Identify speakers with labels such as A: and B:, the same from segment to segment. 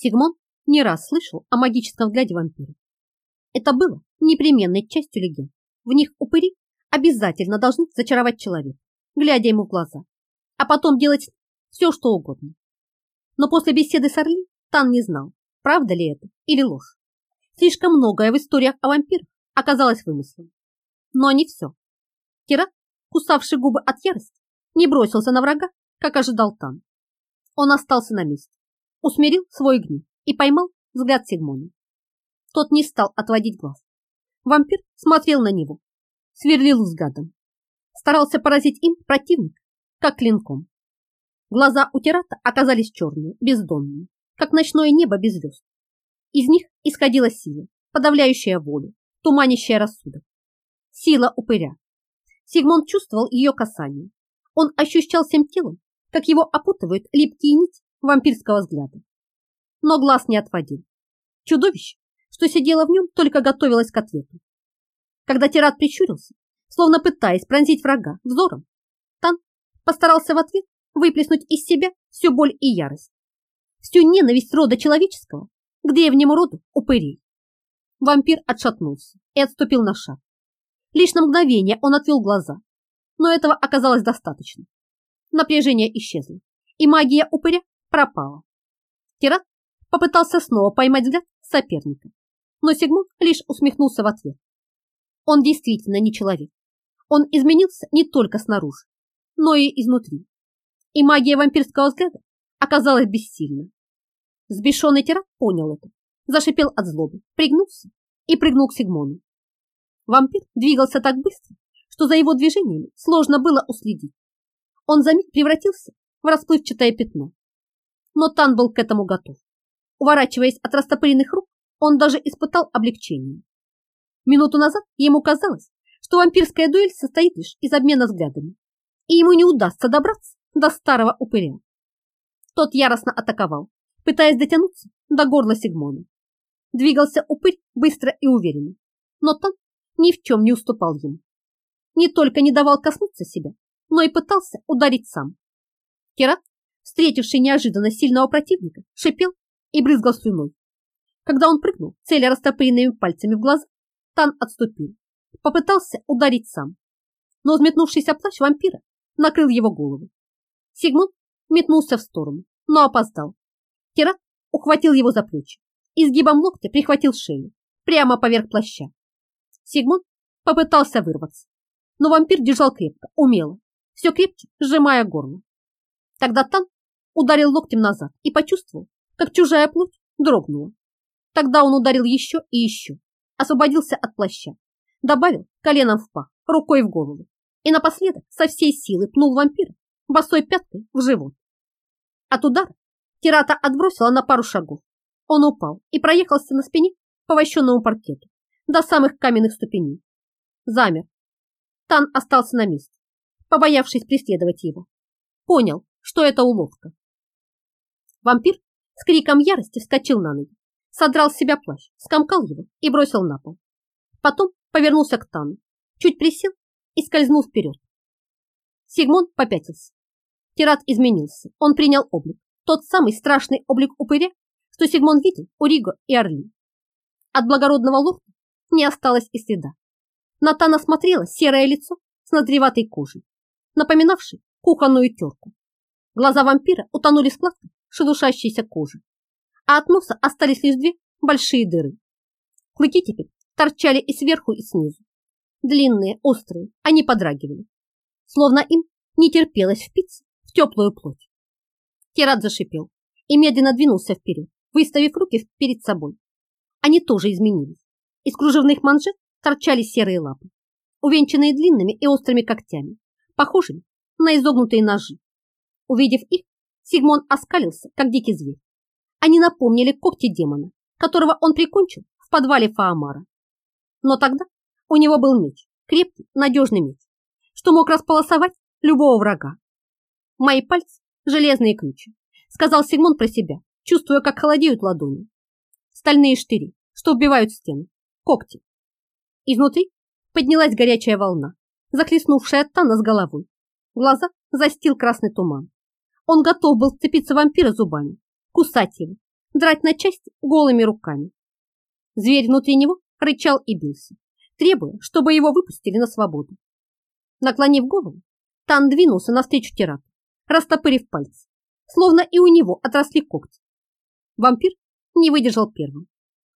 A: Сигмон не раз слышал о магическом взгляде вампира. Это было непременной частью легенд. В них упыри обязательно должны зачаровать человека, глядя ему в глаза, а потом делать все, что угодно. Но после беседы с Орли Тан не знал, правда ли это или ложь. Слишком многое в историях о вампирах оказалось вымыслом. Но не все. Кират, кусавший губы от ярости, не бросился на врага, как ожидал Тан. Он остался на месте, усмирил свой гнев и поймал взгляд Сигмона. Тот не стал отводить глаз. Вампир смотрел на него, сверлил взглядом, старался поразить им противника, как клинком. Глаза у Тирата оказались черные, бездонные, как ночное небо без звезд. Из них исходила сила, подавляющая волю, туманящая рассудок. Сила упыря. Сигмунд чувствовал ее касание. Он ощущал всем телом, как его опутывают липкие нити вампирского взгляда. Но глаз не отводил. Чудовище, что сидело в нем, только готовилось к ответу. Когда тират прищурился, словно пытаясь пронзить врага взором, Тан постарался в ответ выплеснуть из себя всю боль и ярость, всю ненависть рода человеческого к древнему роду упырей. Вампир отшатнулся и отступил на шаг. Лишь на мгновение он отвел глаза, но этого оказалось достаточно. Напряжение исчезло, и магия упыря пропала. Тират попытался снова поймать взгляд соперника, но Сигмунд лишь усмехнулся в ответ. Он действительно не человек. Он изменился не только снаружи, но и изнутри. И магия вампирского взгляда оказалась бессильна. Сбешенный тират понял это, зашипел от злобы, пригнулся и прыгнул к Сигмону. Вампир двигался так быстро, что за его движениями сложно было уследить. Он за миг превратился в расплывчатое пятно. Но Тан был к этому готов. Уворачиваясь от растопыренных рук, он даже испытал облегчение. Минуту назад ему казалось, что вампирская дуэль состоит лишь из обмена взглядами, и ему не удастся добраться до старого упыря. Тот яростно атаковал, пытаясь дотянуться до горла Сигмона. Двигался упырь быстро и уверенно, но Тан ни в чем не уступал ему. Не только не давал коснуться себя, но и пытался ударить сам. Керат, встретивший неожиданно сильного противника, шипел и брызгал слюной. Когда он прыгнул, целя растопыренными пальцами в глаза, Тан отступил, попытался ударить сам. Но взметнувшийся плащ вампира накрыл его голову. Сигмунд метнулся в сторону, но опоздал. Керат ухватил его за плечи, изгибом локтя прихватил шею, прямо поверх плаща. Сигмунд попытался вырваться, но вампир держал крепко, умело, все крепче сжимая горло. Тогда Тан ударил локтем назад и почувствовал, как чужая плоть дрогнула. Тогда он ударил еще и еще, освободился от плаща, добавил коленом в пах, рукой в голову и напоследок со всей силы пнул вампира босой пяткой в живот. От удара Тирата отбросила на пару шагов. Он упал и проехался на спине по вощенному паркету до самых каменных ступеней. Замер. Тан остался на месте, побоявшись преследовать его. Понял, что это уловка. Вампир с криком ярости вскочил на ноги, содрал с себя плащ, скомкал его и бросил на пол. Потом повернулся к Тану, чуть присел и скользнул вперед. Сигмон попятился. Тират изменился, он принял облик, тот самый страшный облик упыря, что Сигмон видел у Риго и Орли. От благородного лорда не осталось и следа. Натана смотрела серое лицо с надреватой кожей, напоминавшей кухонную терку. Глаза вампира утонули в шелушащейся кожи, а от носа остались лишь две большие дыры. Клыки теперь торчали и сверху, и снизу. Длинные, острые, они подрагивали, словно им не терпелось впиться в теплую плоть. Керат зашипел и медленно двинулся вперед, выставив руки перед собой. Они тоже изменились. Из кружевных манжет торчали серые лапы, увенчанные длинными и острыми когтями, похожими на изогнутые ножи. Увидев их, Сигмон оскалился, как дикий зверь. Они напомнили когти демона, которого он прикончил в подвале Фаамара. Но тогда у него был меч, крепкий, надежный меч, что мог располосовать любого врага. Мои пальцы – железные ключи, сказал Сигмон про себя, чувствуя, как холодеют ладони. Стальные штыри, что убивают стены когти. Изнутри поднялась горячая волна, захлестнувшая Тана с головой. Глаза застил красный туман. Он готов был вцепиться вампира зубами, кусать его, драть на части голыми руками. Зверь внутри него рычал и бился, требуя, чтобы его выпустили на свободу. Наклонив голову, Тан двинулся навстречу тирату, растопырив пальцы, словно и у него отросли когти. Вампир не выдержал первым.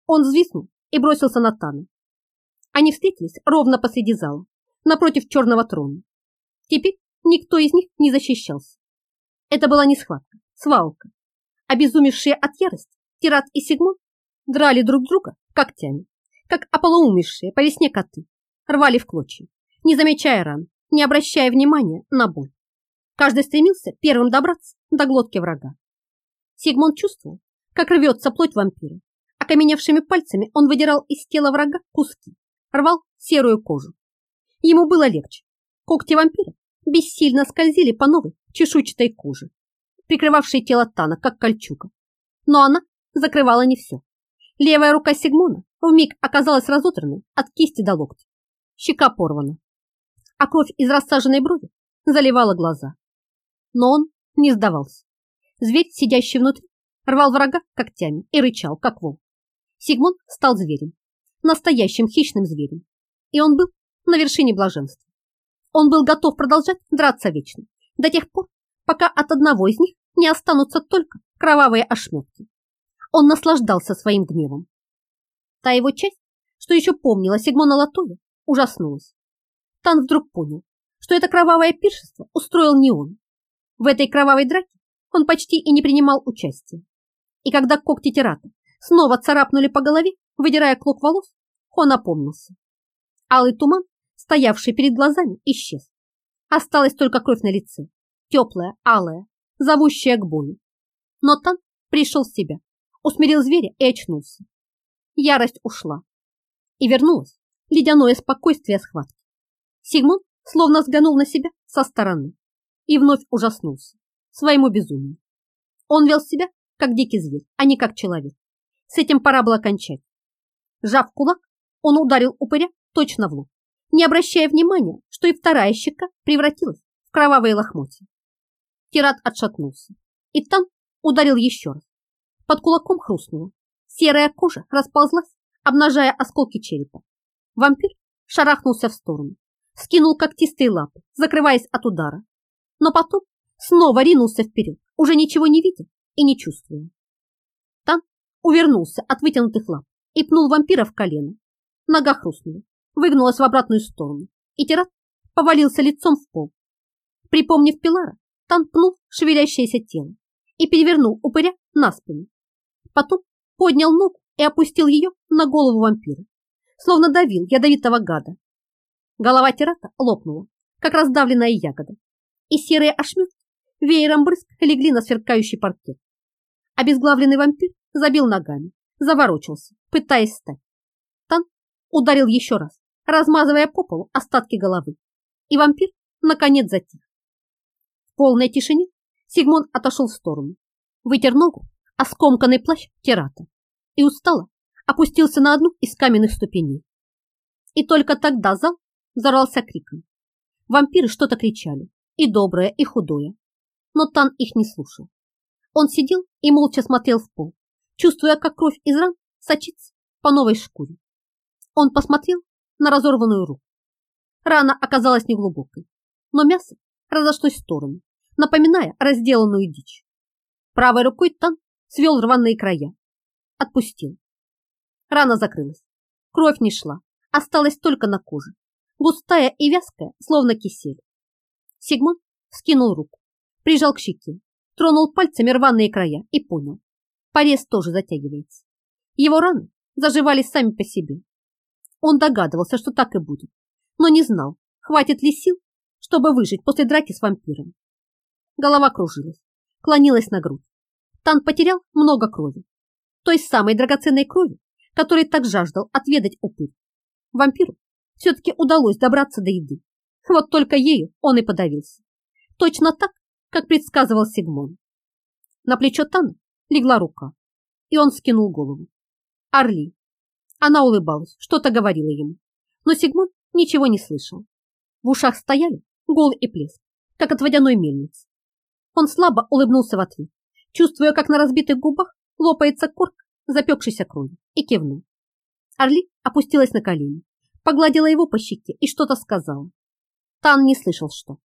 A: Он взвиснул и бросился на Тана. Они встретились ровно посреди зала, напротив черного трона. Теперь никто из них не защищался. Это была не схватка, свалка. Обезумевшие от ярости Тират и Сигмон драли друг друга когтями, как ополоумевшие по весне коты, рвали в клочья, не замечая ран, не обращая внимания на боль. Каждый стремился первым добраться до глотки врага. Сигмон чувствовал, как рвется плоть вампира. Окаменевшими пальцами он выдирал из тела врага куски, рвал серую кожу. Ему было легче. Когти вампира бессильно скользили по новой чешуйчатой коже, прикрывавшей тело Тана, как кольчуга. Но она закрывала не все. Левая рука Сигмона вмиг оказалась разодранной от кисти до локтя. Щека порвана, а кровь из рассаженной брови заливала глаза. Но он не сдавался. Зверь, сидящий внутри, рвал врага когтями и рычал, как волк. Сигмон стал зверем, настоящим хищным зверем, и он был на вершине блаженства. Он был готов продолжать драться вечно, до тех пор, пока от одного из них не останутся только кровавые ошметки. Он наслаждался своим гневом. Та его часть, что еще помнила Сигмона Латоя, ужаснулась. Тан вдруг понял, что это кровавое пиршество устроил не он. В этой кровавой драке он почти и не принимал участия. И когда когти тирата снова царапнули по голове, выдирая клок волос, он опомнился. Алый туман, стоявший перед глазами, исчез. Осталась только кровь на лице, теплая, алая, зовущая к бою. Но Тан пришел в себя, усмирил зверя и очнулся. Ярость ушла. И вернулось ледяное спокойствие схватки. Сигмон словно взглянул на себя со стороны и вновь ужаснулся своему безумию. Он вел себя, как дикий зверь, а не как человек. С этим пора было кончать. Жав кулак, он ударил упыря точно в лоб, не обращая внимания, что и вторая щека превратилась в кровавые лохмотья. Тират отшатнулся, и там ударил еще раз. Под кулаком хрустнуло. Серая кожа расползлась, обнажая осколки черепа. Вампир шарахнулся в сторону, скинул когтистые лапы, закрываясь от удара, но потом снова ринулся вперед, уже ничего не видя и не чувствуя. Тан увернулся от вытянутых лап и пнул вампира в колено. Нога хрустнула, выгнулась в обратную сторону, и Тират повалился лицом в пол. Припомнив Пилара, Тан пнул шевелящееся тело и перевернул упыря на спину. Потом поднял ногу и опустил ее на голову вампира, словно давил ядовитого гада. Голова Тирата лопнула, как раздавленная ягода, и серые ошметки веером брызг легли на сверкающий паркет. Обезглавленный вампир забил ногами, заворочился, пытаясь встать. Тан ударил еще раз, размазывая по полу остатки головы, и вампир наконец затих. В полной тишине Сигмон отошел в сторону, вытер ногу о скомканный плащ Керата и устало опустился на одну из каменных ступеней. И только тогда зал взорвался криком. Вампиры что-то кричали, и доброе, и худое, но Тан их не слушал. Он сидел и молча смотрел в пол, чувствуя, как кровь из ран сочится по новой шкуре. Он посмотрел на разорванную руку. Рана оказалась неглубокой, но мясо разошлось в сторону, напоминая разделанную дичь. Правой рукой Тан свел рваные края. Отпустил. Рана закрылась. Кровь не шла, осталась только на коже, густая и вязкая, словно кисель. Сигмон скинул руку прижал к щеке, тронул пальцами рваные края и понял. Порез тоже затягивается. Его раны заживали сами по себе. Он догадывался, что так и будет, но не знал, хватит ли сил, чтобы выжить после драки с вампиром. Голова кружилась, клонилась на грудь. Тан потерял много крови. Той самой драгоценной крови, которой так жаждал отведать упырь. Вампиру все-таки удалось добраться до еды. Вот только ею он и подавился. Точно так, как предсказывал Сигмон. На плечо Тана легла рука, и он скинул голову. Орли. Она улыбалась, что-то говорила ему, но Сигмон ничего не слышал. В ушах стояли гул и плеск, как от водяной мельницы. Он слабо улыбнулся в ответ, чувствуя, как на разбитых губах лопается корк запекшейся крови, и кивнул. Орли опустилась на колени, погладила его по щеке и что-то сказала. Тан не слышал, что,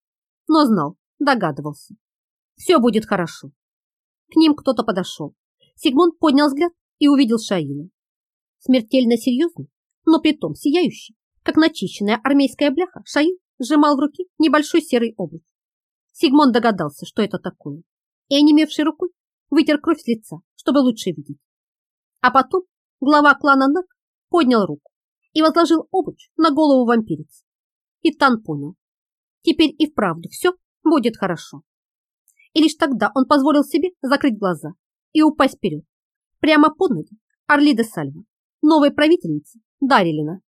A: но знал, догадывался. Все будет хорошо. К ним кто-то подошел. Сигмунд поднял взгляд и увидел Шаила. Смертельно серьезный, но притом сияющий, как начищенная армейская бляха, Шаил сжимал в руке небольшой серый обруч. Сигмон догадался, что это такое, и, онемевшей рукой, вытер кровь с лица, чтобы лучше видеть. А потом глава клана Нак поднял руку и возложил обруч на голову вампирицы. И Тан понял, теперь и вправду все будет хорошо. И лишь тогда он позволил себе закрыть глаза и упасть вперед, прямо под ноги Орли де Сальва, новой правительницы Дарилина.